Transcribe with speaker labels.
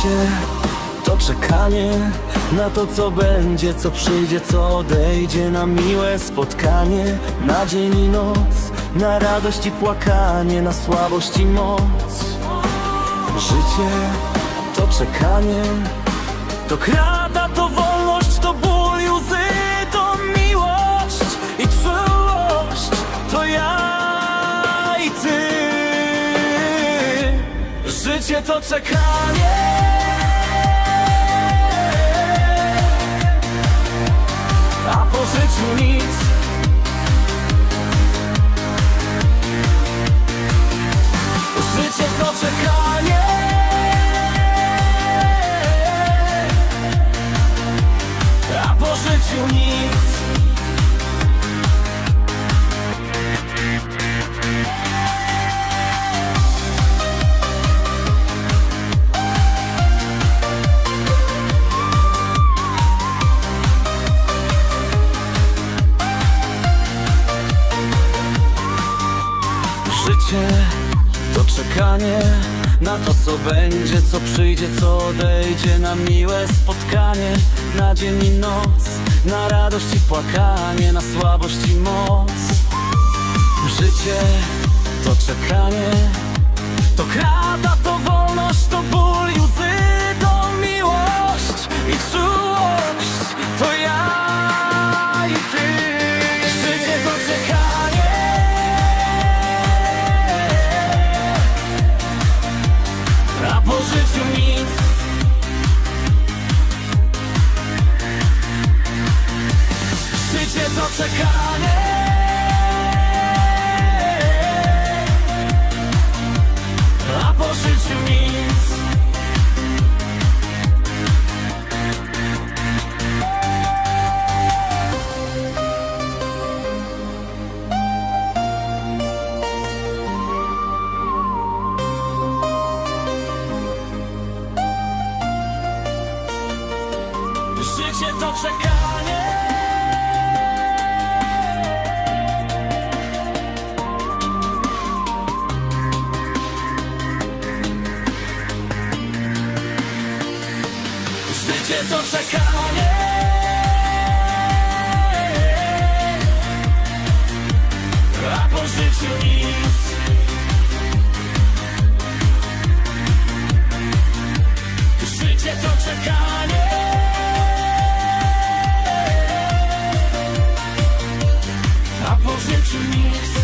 Speaker 1: Życie to czekanie na to, co będzie, co przyjdzie, co odejdzie, na miłe spotkanie, na dzień i noc, na radość i płakanie, na słabość i moc. Życie to czekanie, to krata, Życie to czekanie. A po życiu nic. Życie to czekanie A po życiu nic Życie to czekanie na to, co będzie, co przyjdzie, co odejdzie, na miłe spotkanie, na dzień i noc, na radość i płakanie, na słabość i moc. Życie to czekanie, to krata, Życie to czekanie A po życiu nic. Życie to czekanie to czekanie. A po życiu nic. Życie to czekanie. A po życiu nic.